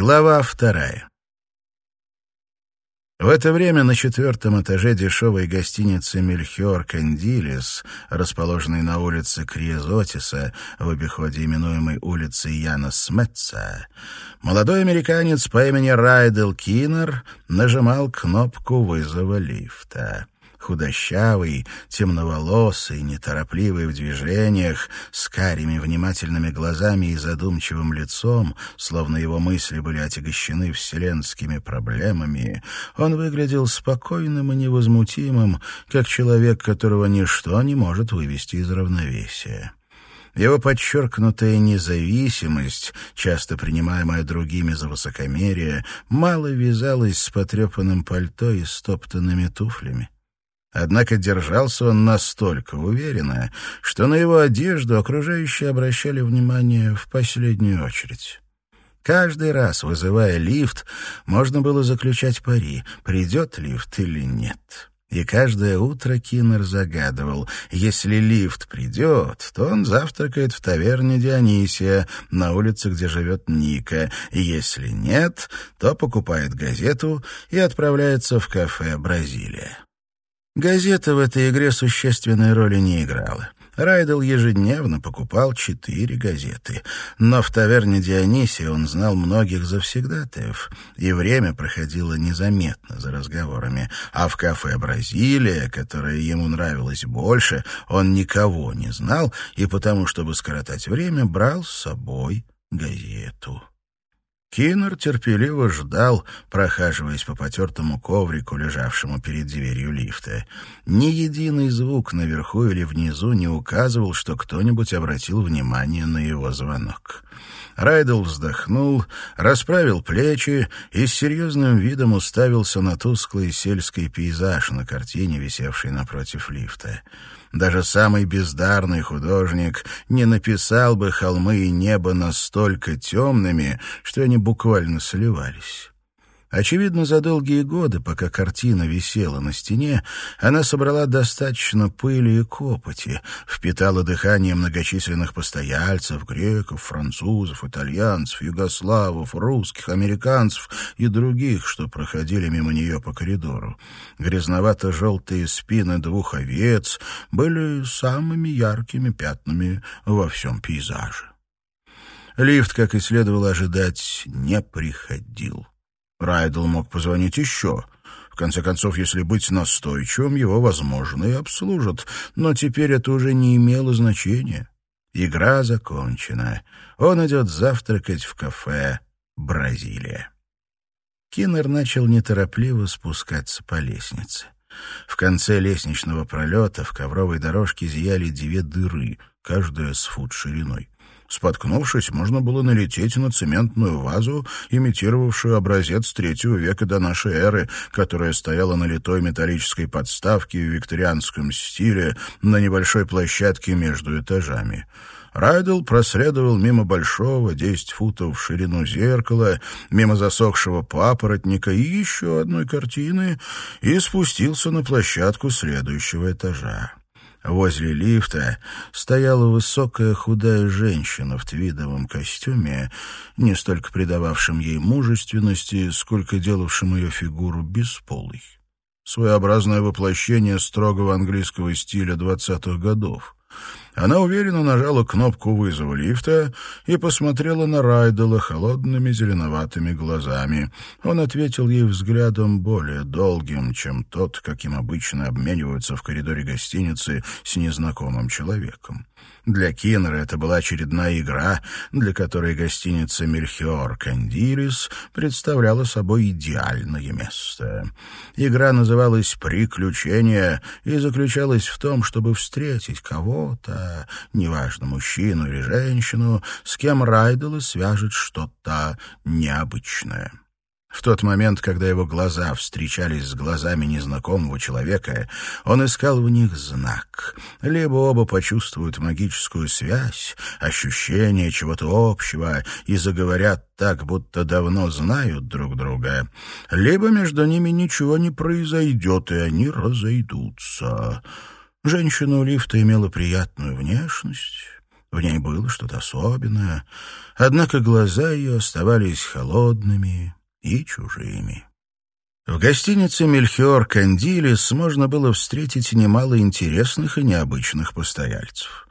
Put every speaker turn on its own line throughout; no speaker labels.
Глава вторая. В это время на четвертом этаже дешевой гостиницы «Мельхиор Кандилис», расположенной на улице Криезотиса, в обиходе именуемой улицей Яна Сметца, молодой американец по имени Райдел Киннер нажимал кнопку вызова лифта худощавый, темноволосый, неторопливый в движениях, с карими внимательными глазами и задумчивым лицом, словно его мысли были отягощены вселенскими проблемами, он выглядел спокойным и невозмутимым, как человек, которого ничто не может вывести из равновесия. Его подчеркнутая независимость, часто принимаемая другими за высокомерие, мало вязалась с потрепанным пальто и стоптанными туфлями. Однако держался он настолько уверенно, что на его одежду окружающие обращали внимание в последнюю очередь. Каждый раз, вызывая лифт, можно было заключать пари, придет лифт или нет. И каждое утро Киннер загадывал, если лифт придет, то он завтракает в таверне Дионисия на улице, где живет Ника, и если нет, то покупает газету и отправляется в кафе «Бразилия». Газета в этой игре существенной роли не играла. Райдел ежедневно покупал четыре газеты. Но в таверне Дионисия он знал многих завсегдатаев, и время проходило незаметно за разговорами. А в кафе «Бразилия», которое ему нравилось больше, он никого не знал, и потому, чтобы скоротать время, брал с собой газету. Киннер терпеливо ждал, прохаживаясь по потертому коврику, лежавшему перед дверью лифта. Ни единый звук наверху или внизу не указывал, что кто-нибудь обратил внимание на его звонок. Райдл вздохнул, расправил плечи и с серьезным видом уставился на тусклый сельский пейзаж на картине, висевшей напротив лифта. Даже самый бездарный художник не написал бы холмы и небо настолько темными, что они буквально сливались. Очевидно, за долгие годы, пока картина висела на стене, она собрала достаточно пыли и копоти, впитала дыхание многочисленных постояльцев, греков, французов, итальянцев, югославов, русских, американцев и других, что проходили мимо нее по коридору. Грязновато-желтые спины двух овец были самыми яркими пятнами во всем пейзаже. Лифт, как и следовало ожидать, не приходил. Райдл мог позвонить еще. В конце концов, если быть настойчивым, его, возможно, и обслужат. Но теперь это уже не имело значения. Игра закончена. Он идет завтракать в кафе «Бразилия». Киннер начал неторопливо спускаться по лестнице. В конце лестничного пролета в ковровой дорожке зияли две дыры, каждая с фут шириной. Споткнувшись, можно было налететь на цементную вазу, имитировавшую образец третьего века до нашей эры, которая стояла на литой металлической подставке в викторианском стиле на небольшой площадке между этажами. Райдел проследовал мимо большого, десять футов в ширину зеркала, мимо засохшего папоротника и еще одной картины и спустился на площадку следующего этажа. Возле лифта стояла высокая худая женщина в твидовом костюме, не столько придававшем ей мужественности, сколько делавшем ее фигуру бесполой. Своеобразное воплощение строгого английского стиля двадцатых годов. Она уверенно нажала кнопку вызова лифта и посмотрела на Райдела холодными зеленоватыми глазами. Он ответил ей взглядом более долгим, чем тот, каким обычно обмениваются в коридоре гостиницы с незнакомым человеком. Для Киннера это была очередная игра, для которой гостиница «Мельхиор Кандилис» представляла собой идеальное место. Игра называлась «Приключения» и заключалась в том, чтобы встретить кого-то, неважно, мужчину или женщину, с кем Райдела свяжет что-то необычное. В тот момент, когда его глаза встречались с глазами незнакомого человека, он искал в них знак. Либо оба почувствуют магическую связь, ощущение чего-то общего и заговорят так, будто давно знают друг друга, либо между ними ничего не произойдет, и они разойдутся. Женщина у лифта имела приятную внешность, В ней было что-то особенное, однако глаза ее оставались холодными и чужими. В гостинице «Мельхиор Кандилис» можно было встретить немало интересных и необычных постояльцев.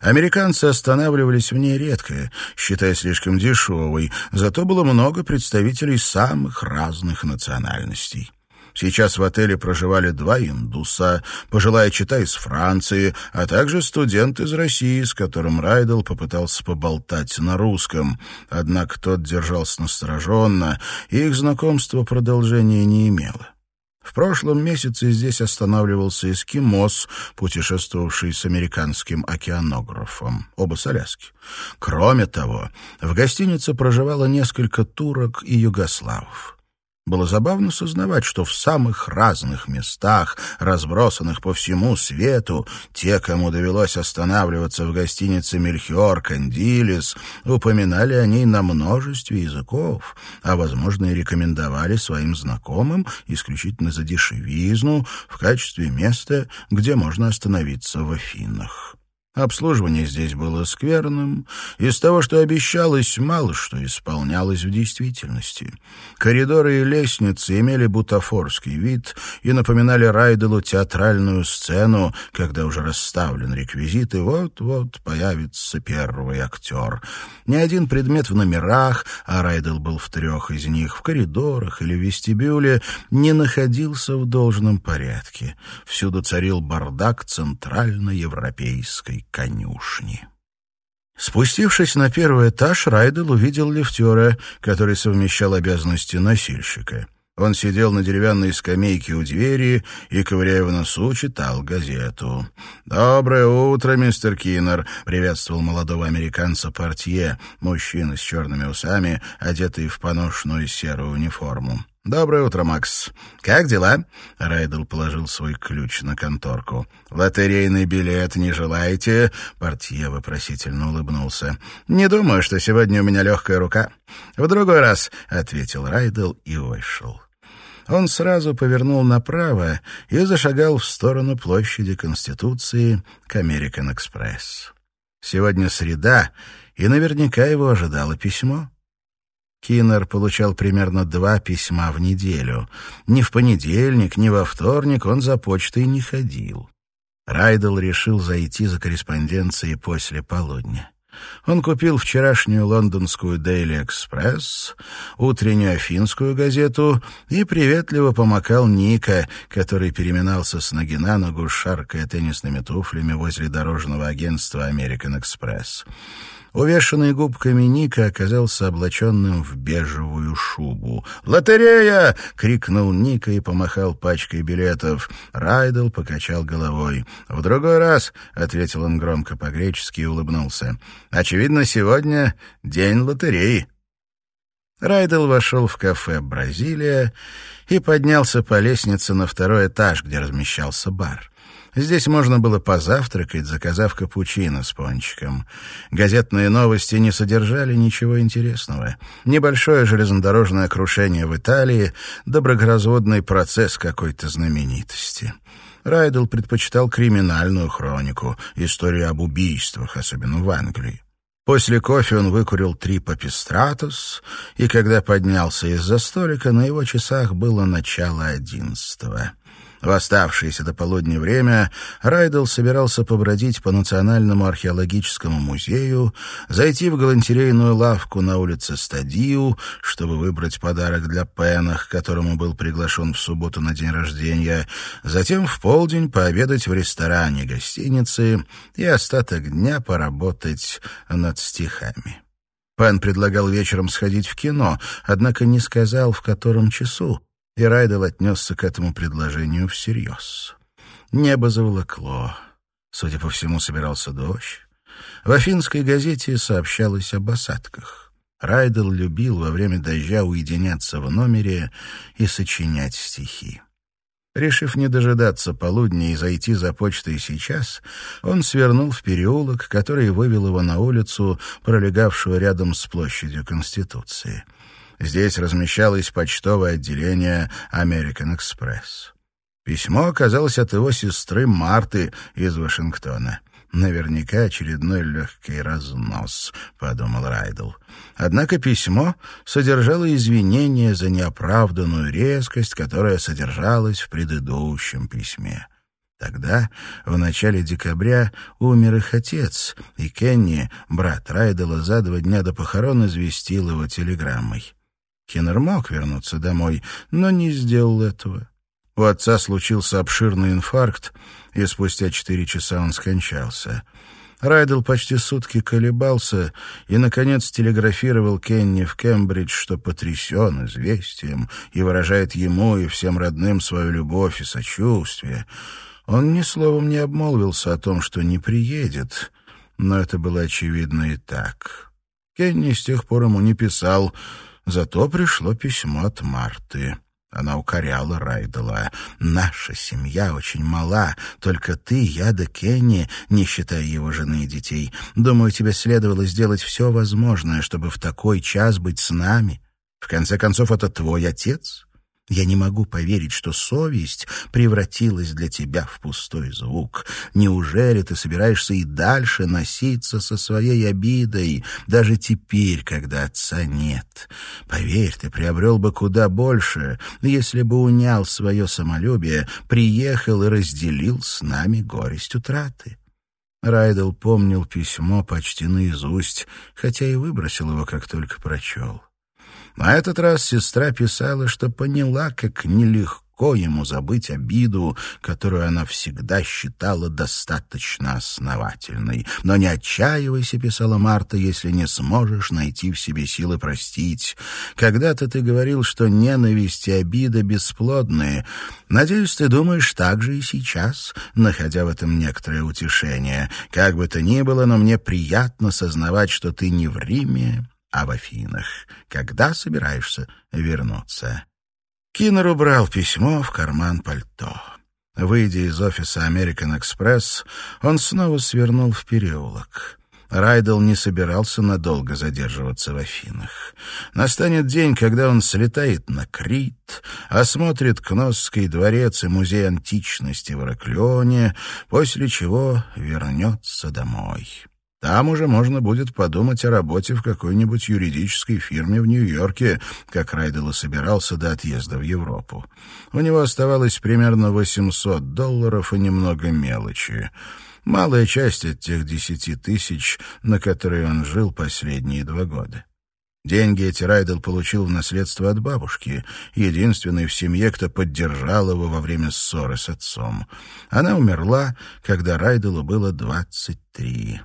Американцы останавливались в ней редко, считая слишком дешевой, зато было много представителей самых разных национальностей. Сейчас в отеле проживали два индуса, пожилая чита из Франции, а также студент из России, с которым Райдел попытался поболтать на русском. Однако тот держался настороженно, и их знакомство продолжения не имело. В прошлом месяце здесь останавливался эскимос, путешествовавший с американским океанографом, оба с Аляски. Кроме того, в гостинице проживало несколько турок и югославов. Было забавно сознавать, что в самых разных местах, разбросанных по всему свету, те, кому довелось останавливаться в гостинице «Мельхиор Кандилис», упоминали о ней на множестве языков, а, возможно, и рекомендовали своим знакомым исключительно за дешевизну в качестве места, где можно остановиться в Афинах. Обслуживание здесь было скверным. Из того, что обещалось, мало что исполнялось в действительности. Коридоры и лестницы имели бутафорский вид и напоминали Райделу театральную сцену, когда уже расставлен реквизит, и вот-вот появится первый актер. Ни один предмет в номерах, а Райдел был в трех из них, в коридорах или вестибюле, не находился в должном порядке. Всюду царил бардак центральноевропейской конюшни. Спустившись на первый этаж, Райдел увидел лифтера, который совмещал обязанности носильщика. Он сидел на деревянной скамейке у двери и, ковыряя в носу, читал газету. «Доброе утро, мистер Киннер», — приветствовал молодого американца портье, мужчина с черными усами, одетый в поношенную серую униформу. «Доброе утро, Макс. Как дела?» Райдл положил свой ключ на конторку. «Лотерейный билет не желаете?» Портье вопросительно улыбнулся. «Не думаю, что сегодня у меня легкая рука. В другой раз», — ответил Райдл и вышел. Он сразу повернул направо и зашагал в сторону площади Конституции к Американ-экспресс. Сегодня среда, и наверняка его ожидало письмо. Киннер получал примерно два письма в неделю. Ни в понедельник, ни во вторник он за почтой не ходил. Райдел решил зайти за корреспонденцией после полудня. Он купил вчерашнюю лондонскую Daily Express, утреннюю афинскую газету и приветливо помакал Ника, который переминался с ноги на ногу, шаркая теннисными туфлями возле дорожного агентства American Express. Увешанный губками Ника оказался облаченным в бежевую шубу. «Лотерея!» — крикнул Ника и помахал пачкой билетов. Райдел покачал головой. «В другой раз», — ответил он громко по-гречески и улыбнулся. «Очевидно, сегодня день лотереи». Райдел вошел в кафе «Бразилия» и поднялся по лестнице на второй этаж, где размещался бар. Здесь можно было позавтракать, заказав капучино с пончиком. Газетные новости не содержали ничего интересного. Небольшое железнодорожное крушение в Италии, доброгоразводный процесс какой-то знаменитости. Райдл предпочитал криминальную хронику, историю об убийствах, особенно в Англии. После кофе он выкурил три папистратус, и когда поднялся из-за столика, на его часах было начало одиннадцатого. В оставшееся до полудня время Райдел собирался побродить по Национальному археологическому музею, зайти в галантерейную лавку на улице Стадию, чтобы выбрать подарок для Пена, к которому был приглашен в субботу на день рождения, затем в полдень пообедать в ресторане гостиницы и остаток дня поработать над стихами. Пен предлагал вечером сходить в кино, однако не сказал, в котором часу, и Райдел отнесся к этому предложению всерьез. Небо заволокло. Судя по всему, собирался дождь. В афинской газете сообщалось об осадках. Райдел любил во время дождя уединяться в номере и сочинять стихи. Решив не дожидаться полудня и зайти за почтой сейчас, он свернул в переулок, который вывел его на улицу, пролегавшую рядом с площадью Конституции. Здесь размещалось почтовое отделение American Express. Письмо оказалось от его сестры Марты из Вашингтона. Наверняка очередной легкий разнос, — подумал Райдл. Однако письмо содержало извинения за неоправданную резкость, которая содержалась в предыдущем письме. Тогда, в начале декабря, умер их отец, и Кенни, брат Райдела, за два дня до похорон известил его телеграммой. Киннер мог вернуться домой, но не сделал этого. У отца случился обширный инфаркт, и спустя четыре часа он скончался. Райдел почти сутки колебался и, наконец, телеграфировал Кенни в Кембридж, что потрясен известием и выражает ему и всем родным свою любовь и сочувствие. Он ни словом не обмолвился о том, что не приедет, но это было очевидно и так. Кенни с тех пор ему не писал, зато пришло письмо от Марты. Она укоряла Райдела. «Наша семья очень мала. Только ты, я да Кенни, не считая его жены и детей. Думаю, тебе следовало сделать все возможное, чтобы в такой час быть с нами. В конце концов, это твой отец. Я не могу поверить, что совесть превратилась для тебя в пустой звук. Неужели ты собираешься и дальше носиться со своей обидой, даже теперь, когда отца нет? Поверь, ты приобрел бы куда больше, если бы унял свое самолюбие, приехал и разделил с нами горесть утраты. Райдел помнил письмо почти наизусть, хотя и выбросил его, как только прочел. На этот раз сестра писала, что поняла, как нелегко ему забыть обиду, которую она всегда считала достаточно основательной. «Но не отчаивайся», — писала Марта, — «если не сможешь найти в себе силы простить. Когда-то ты говорил, что ненависть и обида бесплодные. Надеюсь, ты думаешь так же и сейчас, находя в этом некоторое утешение. Как бы то ни было, но мне приятно сознавать, что ты не в Риме, а в Афинах. Когда собираешься вернуться?» Киннер убрал письмо в карман пальто. Выйдя из офиса American Express, он снова свернул в переулок. Райдел не собирался надолго задерживаться в Афинах. Настанет день, когда он слетает на Крит, осмотрит Кносский дворец и музей античности в Ираклионе, после чего вернется домой. Там уже можно будет подумать о работе в какой-нибудь юридической фирме в Нью-Йорке, как Райдел собирался до отъезда в Европу. У него оставалось примерно 800 долларов и немного мелочи. Малая часть от тех десяти тысяч, на которые он жил последние два года. Деньги эти Райдел получил в наследство от бабушки, единственной в семье, кто поддержал его во время ссоры с отцом. Она умерла, когда Райделу было двадцать три.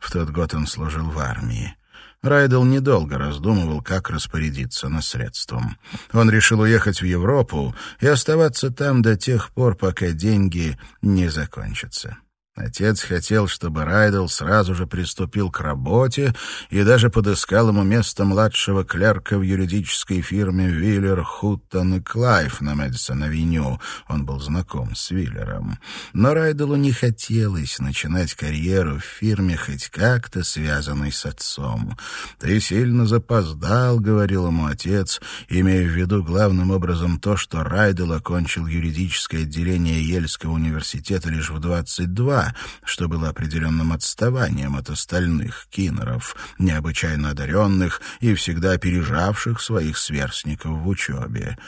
В тот год он служил в армии. Райдел недолго раздумывал, как распорядиться наследством. Он решил уехать в Европу и оставаться там до тех пор, пока деньги не закончатся. Отец хотел, чтобы Райдел сразу же приступил к работе и даже подыскал ему место младшего клерка в юридической фирме Виллер, Хуттон и Клайв на Мэдисон-авеню. Он был знаком с Виллером. Но Райделу не хотелось начинать карьеру в фирме, хоть как-то связанной с отцом. «Ты сильно запоздал», — говорил ему отец, имея в виду главным образом то, что Райдел окончил юридическое отделение Ельского университета лишь в 22, что было определенным отставанием от остальных кинеров, необычайно одаренных и всегда опережавших своих сверстников в учебе.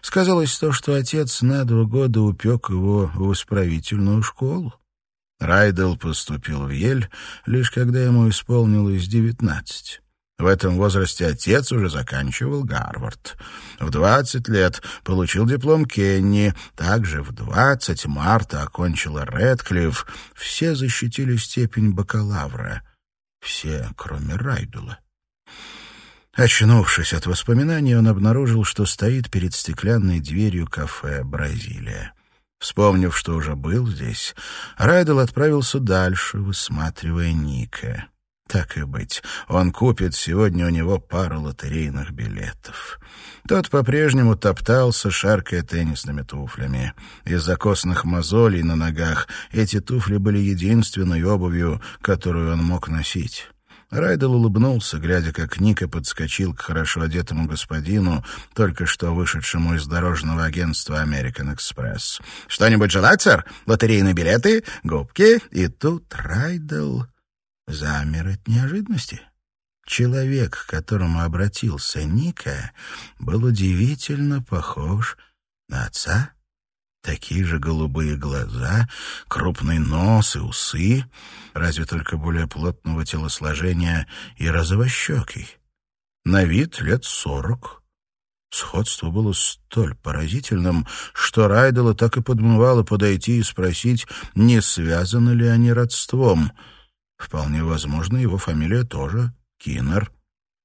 Сказалось то, что отец на два года упек его в исправительную школу. Райдел поступил в Ель, лишь когда ему исполнилось девятнадцать. В этом возрасте отец уже заканчивал Гарвард. В 20 лет получил диплом Кенни. Также в 20 марта окончила Редклифф. Все защитили степень бакалавра. Все, кроме Райдула. Очнувшись от воспоминаний, он обнаружил, что стоит перед стеклянной дверью кафе «Бразилия». Вспомнив, что уже был здесь, Райдел отправился дальше, высматривая Ника. Так и быть, он купит сегодня у него пару лотерейных билетов. Тот по-прежнему топтался, шаркая теннисными туфлями. Из-за костных мозолей на ногах эти туфли были единственной обувью, которую он мог носить. Райдел улыбнулся, глядя, как Ника подскочил к хорошо одетому господину, только что вышедшему из дорожного агентства American Express. «Что-нибудь желать, сэр? Лотерейные билеты? Губки?» И тут Райдел замер от неожиданности. Человек, к которому обратился Ника, был удивительно похож на отца. Такие же голубые глаза, крупный нос и усы, разве только более плотного телосложения и розовощекий. На вид лет сорок. Сходство было столь поразительным, что Райдела так и подмывало подойти и спросить, не связаны ли они родством. Вполне возможно, его фамилия тоже Киннер.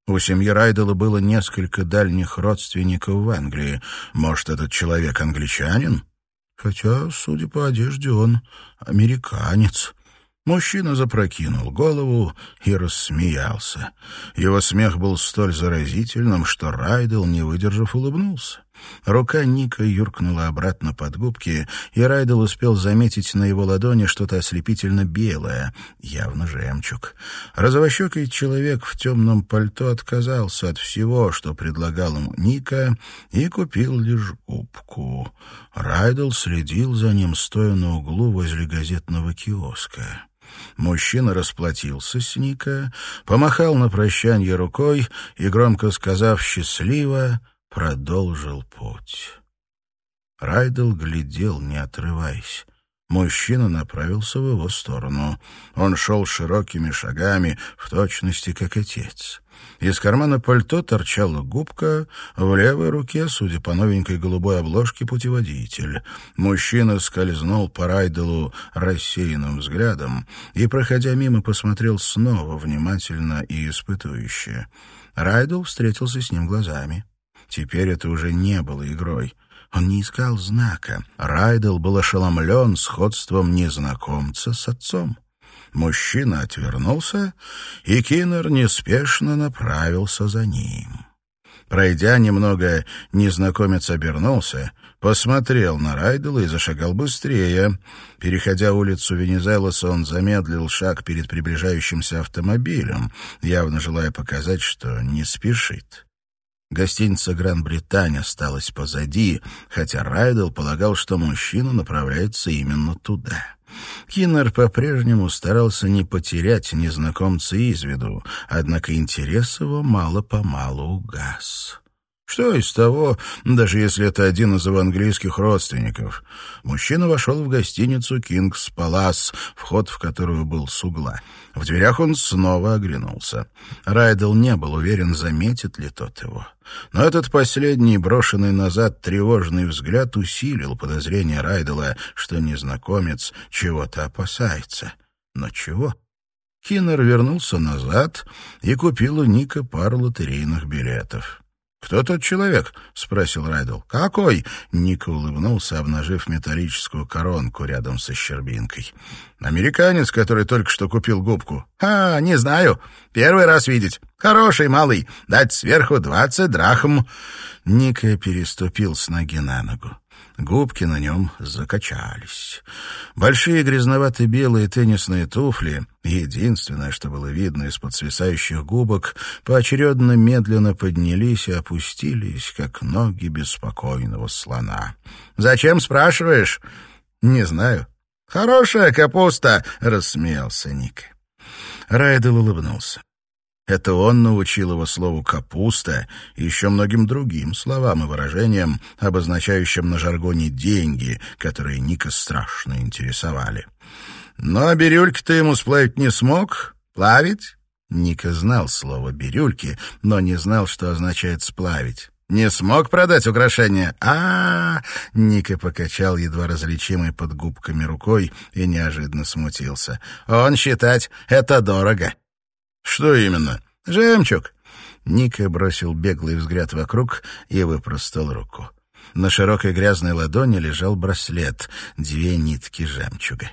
У семьи Райдела было несколько дальних родственников в Англии. Может, этот человек англичанин? хотя, судя по одежде, он американец. Мужчина запрокинул голову и рассмеялся. Его смех был столь заразительным, что Райдел, не выдержав, улыбнулся. Рука Ника юркнула обратно под губки, и Райдел успел заметить на его ладони что-то ослепительно белое, явно жемчуг. Розовощекий человек в темном пальто отказался от всего, что предлагал ему Ника, и купил лишь губку. Райдел следил за ним, стоя на углу возле газетного киоска. Мужчина расплатился с Ника, помахал на прощанье рукой и, громко сказав «счастливо», продолжил путь. Райдел глядел, не отрываясь. Мужчина направился в его сторону. Он шел широкими шагами, в точности как отец. Из кармана пальто торчала губка, в левой руке, судя по новенькой голубой обложке, путеводитель. Мужчина скользнул по Райделу рассеянным взглядом и, проходя мимо, посмотрел снова внимательно и испытующе. Райдел встретился с ним глазами. Теперь это уже не было игрой. Он не искал знака. Райдел был ошеломлен сходством незнакомца с отцом. Мужчина отвернулся, и Киннер неспешно направился за ним. Пройдя немного, незнакомец обернулся, посмотрел на Райдела и зашагал быстрее. Переходя улицу Венезелоса, он замедлил шаг перед приближающимся автомобилем, явно желая показать, что не спешит. Гостиница «Гран-Британь» осталась позади, хотя Райдел полагал, что мужчина направляется именно туда. Киннер по-прежнему старался не потерять незнакомца из виду, однако интерес его мало-помалу угас. Что из того, даже если это один из его английских родственников? Мужчина вошел в гостиницу «Кингс Палас», вход в которую был с угла. В дверях он снова оглянулся. Райдел не был уверен, заметит ли тот его. Но этот последний, брошенный назад тревожный взгляд усилил подозрение Райдела, что незнакомец чего-то опасается. Но чего? Киннер вернулся назад и купил у Ника пару лотерейных билетов. «Кто тот человек?» — спросил Райдл. «Какой?» — Ника улыбнулся, обнажив металлическую коронку рядом со щербинкой. «Американец, который только что купил губку». «А, не знаю. Первый раз видеть. Хороший малый. Дать сверху двадцать драхм». Ника переступил с ноги на ногу. Губки на нем закачались. Большие грязновато-белые теннисные туфли, единственное, что было видно из-под свисающих губок, поочередно медленно поднялись и опустились, как ноги беспокойного слона. «Зачем спрашиваешь?» «Не знаю». «Хорошая капуста!» — рассмеялся Ник. Райдел улыбнулся. Это он научил его слову «капуста» и еще многим другим словам и выражениям, обозначающим на жаргоне деньги, которые Ника страшно интересовали. «Но бирюльки ты ему сплавить не смог? Плавить?» Ника знал слово «бирюльки», но не знал, что означает «сплавить». «Не смог продать украшения?» а, -а, -а Ника покачал едва различимой под губками рукой и неожиданно смутился. «Он считать, это дорого». «Что именно?» «Жемчуг». Ника бросил беглый взгляд вокруг и выпростал руку. На широкой грязной ладони лежал браслет, две нитки жемчуга.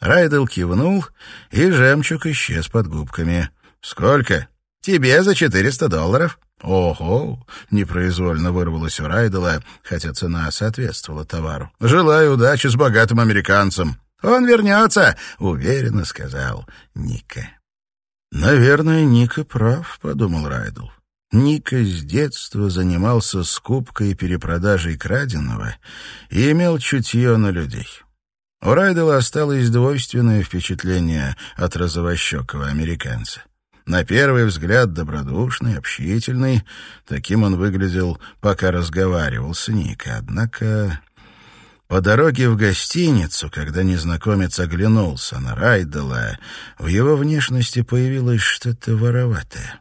Райдел кивнул, и жемчуг исчез под губками. «Сколько?» «Тебе за четыреста долларов». «Ого!» — непроизвольно вырвалось у Райдела, хотя цена соответствовала товару. «Желаю удачи с богатым американцем». «Он вернется», — уверенно сказал Ника. «Наверное, Ника прав», — подумал Райдл. Ника с детства занимался скупкой и перепродажей краденого и имел чутье на людей. У Райдела осталось двойственное впечатление от розовощекого американца. На первый взгляд добродушный, общительный. Таким он выглядел, пока разговаривал с Никой. Однако по дороге в гостиницу, когда незнакомец оглянулся на Райдела, в его внешности появилось что-то вороватое.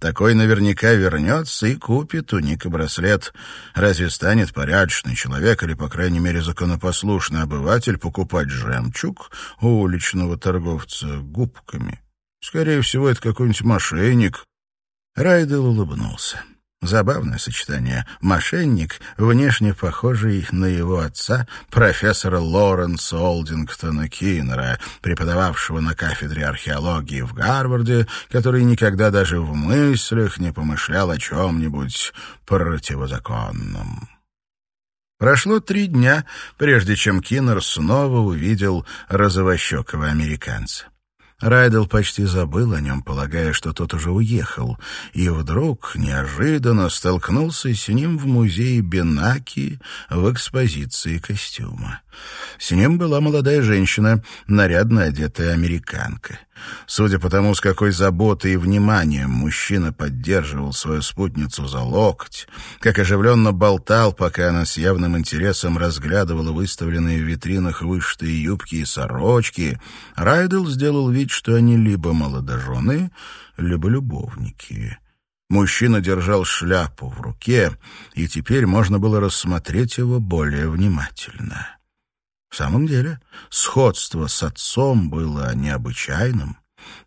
Такой наверняка вернется и купит у Ника браслет. Разве станет порядочный человек или, по крайней мере, законопослушный обыватель покупать жемчуг у уличного торговца губками? Скорее всего, это какой-нибудь мошенник. Райдел улыбнулся. Забавное сочетание. Мошенник, внешне похожий на его отца, профессора Лоренса Олдингтона Киннера, преподававшего на кафедре археологии в Гарварде, который никогда даже в мыслях не помышлял о чем-нибудь противозаконном. Прошло три дня, прежде чем Киннер снова увидел розовощекого американца. Райдел почти забыл о нем, полагая, что тот уже уехал, и вдруг неожиданно столкнулся с ним в музее Бенаки в экспозиции костюма. С ним была молодая женщина, нарядно одетая американка. Судя по тому, с какой заботой и вниманием мужчина поддерживал свою спутницу за локоть, как оживленно болтал, пока она с явным интересом разглядывала выставленные в витринах вышитые юбки и сорочки, Райдел сделал вид, что они либо молодожены, либо любовники. Мужчина держал шляпу в руке, и теперь можно было рассмотреть его более внимательно. В самом деле, сходство с отцом было необычайным.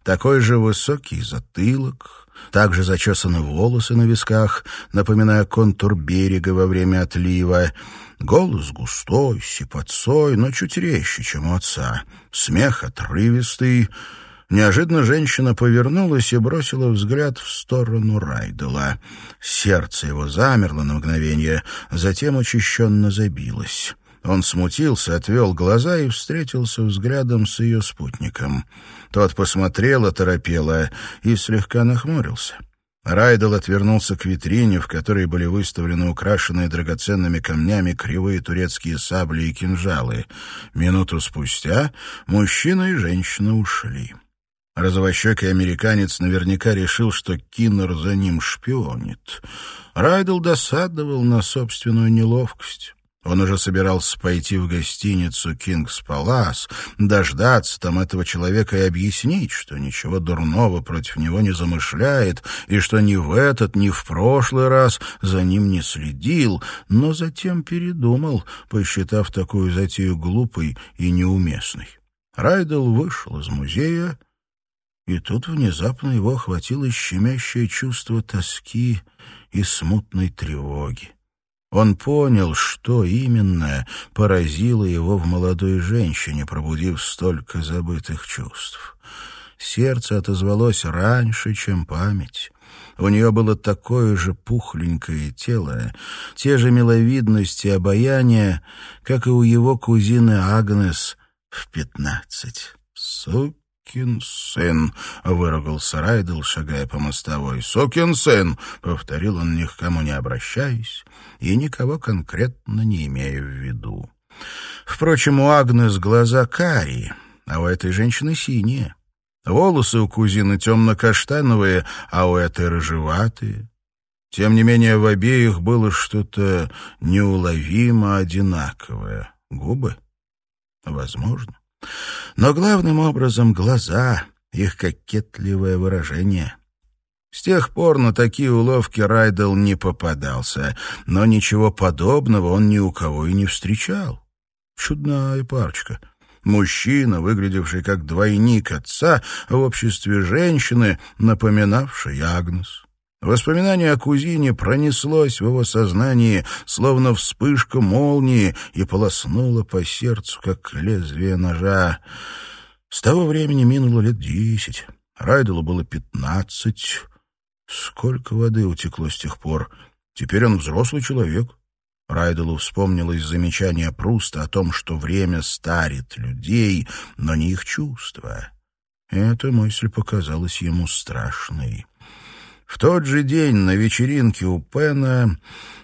Такой же высокий затылок, также зачесаны волосы на висках, напоминая контур берега во время отлива, голос густой, сипотцой, но чуть резче, чем у отца, смех отрывистый. Неожиданно женщина повернулась и бросила взгляд в сторону Райдела. Сердце его замерло на мгновение, затем учащенно забилось. Он смутился, отвел глаза и встретился взглядом с ее спутником. Тот посмотрел оторопело и слегка нахмурился. Райдел отвернулся к витрине, в которой были выставлены украшенные драгоценными камнями кривые турецкие сабли и кинжалы. Минуту спустя мужчина и женщина ушли. Розовощекий американец наверняка решил, что Киннер за ним шпионит. Райдел досадовал на собственную неловкость. Он уже собирался пойти в гостиницу «Кингс Палас», дождаться там этого человека и объяснить, что ничего дурного против него не замышляет, и что ни в этот, ни в прошлый раз за ним не следил, но затем передумал, посчитав такую затею глупой и неуместной. Райдел вышел из музея, и тут внезапно его охватило щемящее чувство тоски и смутной тревоги. Он понял, что именно поразило его в молодой женщине, пробудив столько забытых чувств. Сердце отозвалось раньше, чем память. У нее было такое же пухленькое тело, те же миловидности и обаяние, как и у его кузины Агнес в пятнадцать. Сука! «Сукин сын!» — выругался Райдл, шагая по мостовой. «Сукин сын!» — повторил он, ни к кому не обращаясь и никого конкретно не имея в виду. Впрочем, у Агнес глаза карие, а у этой женщины синие. Волосы у кузины темно-каштановые, а у этой рыжеватые. Тем не менее, в обеих было что-то неуловимо одинаковое. Губы? Возможно. Но главным образом глаза, их кокетливое выражение. С тех пор на такие уловки Райдел не попадался, но ничего подобного он ни у кого и не встречал. Чудная парочка. Мужчина, выглядевший как двойник отца, в обществе женщины, напоминавшей Агнес. Воспоминание о кузине пронеслось в его сознании, словно вспышка молнии, и полоснуло по сердцу, как лезвие ножа. С того времени минуло лет десять. Райделу было пятнадцать. Сколько воды утекло с тех пор. Теперь он взрослый человек. Райделу вспомнилось замечание Пруста о том, что время старит людей, но не их чувства. Эта мысль показалась ему страшной. В тот же день на вечеринке у Пена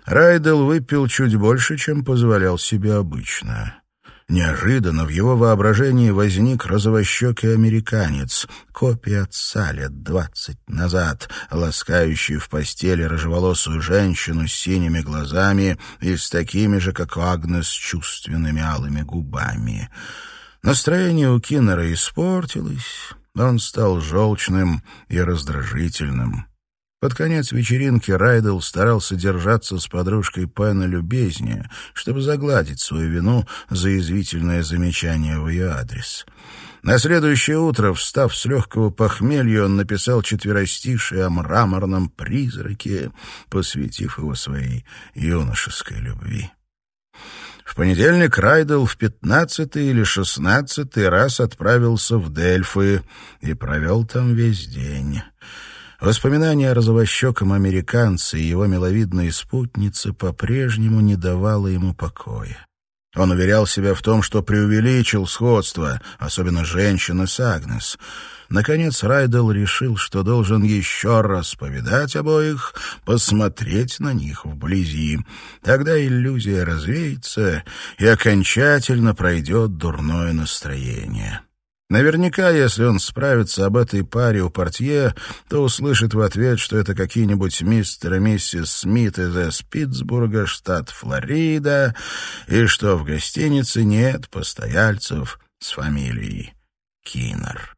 Райдел выпил чуть больше, чем позволял себе обычно. Неожиданно в его воображении возник розовощекий американец, копия отца лет двадцать назад, ласкающий в постели рыжеволосую женщину с синими глазами и с такими же, как у Агнес, чувственными алыми губами. Настроение у Киннера испортилось, он стал желчным и раздражительным. Под конец вечеринки Райдл старался держаться с подружкой Пэна любезнее, чтобы загладить свою вину за извительное замечание в ее адрес. На следующее утро, встав с легкого похмелья, он написал четверостишие о мраморном призраке, посвятив его своей юношеской любви. В понедельник Райдел в пятнадцатый или шестнадцатый раз отправился в Дельфы и провел там весь день. Воспоминание о розовощеком американце и его миловидной спутнице по-прежнему не давало ему покоя. Он уверял себя в том, что преувеличил сходство, особенно женщины с Агнес. Наконец Райдел решил, что должен еще раз повидать обоих, посмотреть на них вблизи. Тогда иллюзия развеется и окончательно пройдет дурное настроение. Наверняка, если он справится об этой паре у портье, то услышит в ответ, что это какие-нибудь мистер и миссис Смит из Питтсбурга, штат Флорида, и что в гостинице нет постояльцев с фамилией Киннер.